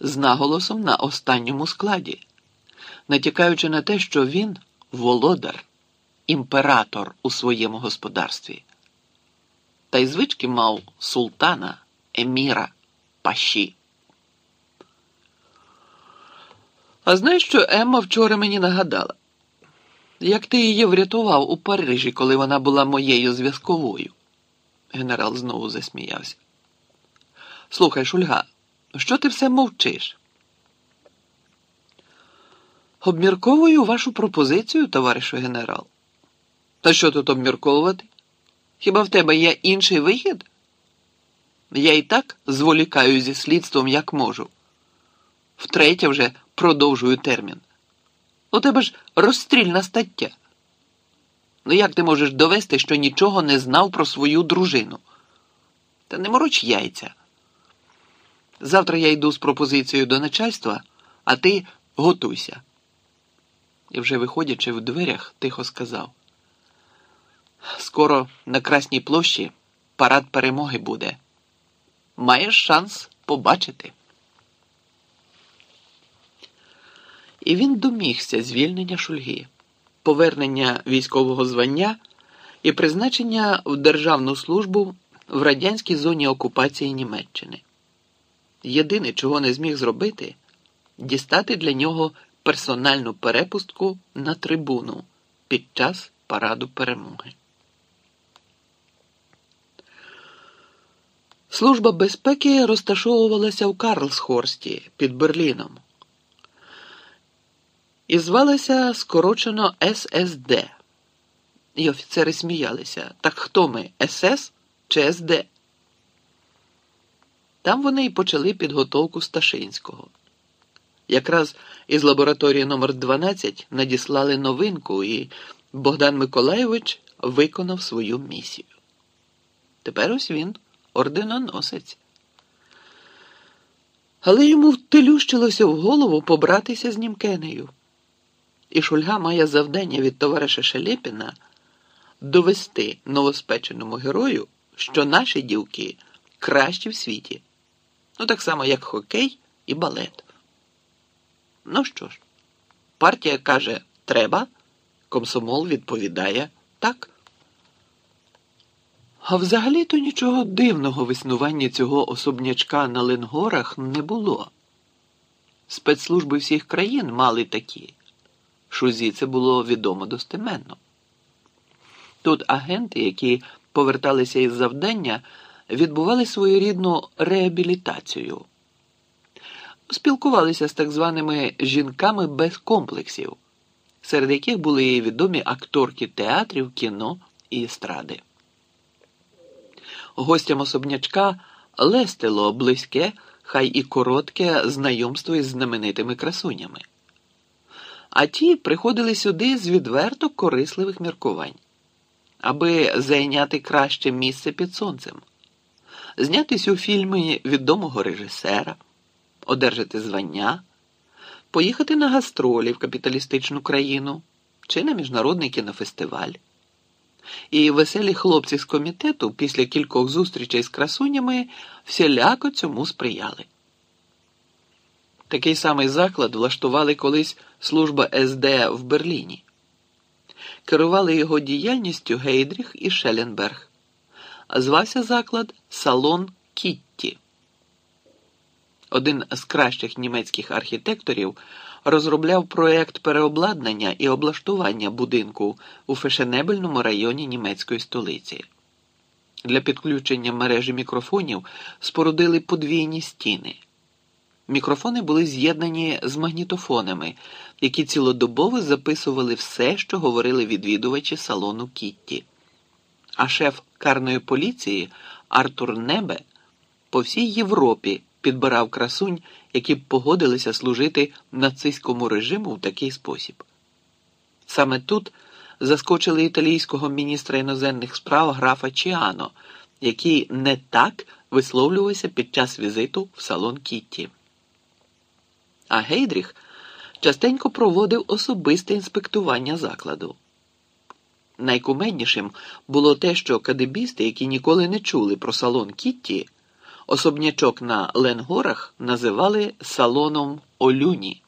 з наголосом на останньому складі, натякаючи на те, що він володар, імператор у своєму господарстві. Та й звички мав султана, еміра, паші. А знаєш, що Емма вчора мені нагадала? Як ти її врятував у Парижі, коли вона була моєю зв'язковою? Генерал знову засміявся. Слухай, Шульга, що ти все мовчиш? Обмірковую вашу пропозицію, товаришу генерал. Та що тут обмірковувати? Хіба в тебе є інший вихід? Я і так зволікаю зі слідством, як можу. Втретє вже продовжую термін. У тебе ж розстрільна стаття. Ну як ти можеш довести, що нічого не знав про свою дружину? Та не мороч яйця. Завтра я йду з пропозицією до начальства, а ти готуйся. І вже виходячи в дверях, тихо сказав: Скоро на Красній площі парад перемоги буде. Маєш шанс побачити. І він домігся звільнення шульги, повернення військового звання і призначення в державну службу в радянській зоні окупації Німеччини. Єдине, чого не зміг зробити, дістати для нього персональну перепустку на трибуну під час параду перемоги. Служба безпеки розташовувалася в Карлсхорсті під Берліном і звалася скорочено ССД. І офіцери сміялися. Так хто ми СС чи СД? Там вони і почали підготовку Сташинського. Якраз із лабораторії номер 12 надіслали новинку, і Богдан Миколайович виконав свою місію. Тепер ось він орденоносець. Але йому втелющилося в голову побратися з Німкенею. І Шульга має завдання від товариша Шелепіна довести новоспеченому герою, що наші дівки кращі в світі. Ну, так само, як хокей і балет. Ну що ж, партія каже треба, комсомол відповідає так. А взагалі-то нічого дивного в існуванні цього особнячка на Ленгорах не було. Спецслужби всіх країн мали такі. Шузі це було відомо достеменно. Тут агенти, які поверталися із завдання, відбували своєрідну реабілітацію, спілкувалися з так званими жінками без комплексів, серед яких були і відомі акторки театрів, кіно і естради. Гостям особнячка лестило близьке, хай і коротке знайомство із знаменитими красунями. А ті приходили сюди з відверто корисливих міркувань, аби зайняти краще місце під сонцем знятись у фільмі відомого режисера, одержати звання, поїхати на гастролі в капіталістичну країну чи на міжнародний кінофестиваль. І веселі хлопці з комітету після кількох зустрічей з красунями всіляко цьому сприяли. Такий самий заклад влаштували колись служба СД в Берліні. Керували його діяльністю Гейдріх і Шеленберг звався заклад Салон Кітті. Один з кращих німецьких архітекторів розробляв проект переобладнання і облаштування будинку у фешенебельному районі німецької столиці. Для підключення мережі мікрофонів спорудили подвійні стіни. Мікрофони були з'єднані з магнітофонами, які цілодобово записували все, що говорили відвідувачі салону Кітті. А шеф карної поліції Артур Небе по всій Європі підбирав красунь, які б погодилися служити нацистському режиму в такий спосіб. Саме тут заскочили італійського міністра іноземних справ графа Чіано, який не так висловлювався під час візиту в салон Кітті. А Гейдріх частенько проводив особисте інспектування закладу. Найкумеднішим було те, що кадебісти, які ніколи не чули про салон Кітті, Особнячок на Ленгорах називали салоном Олюні.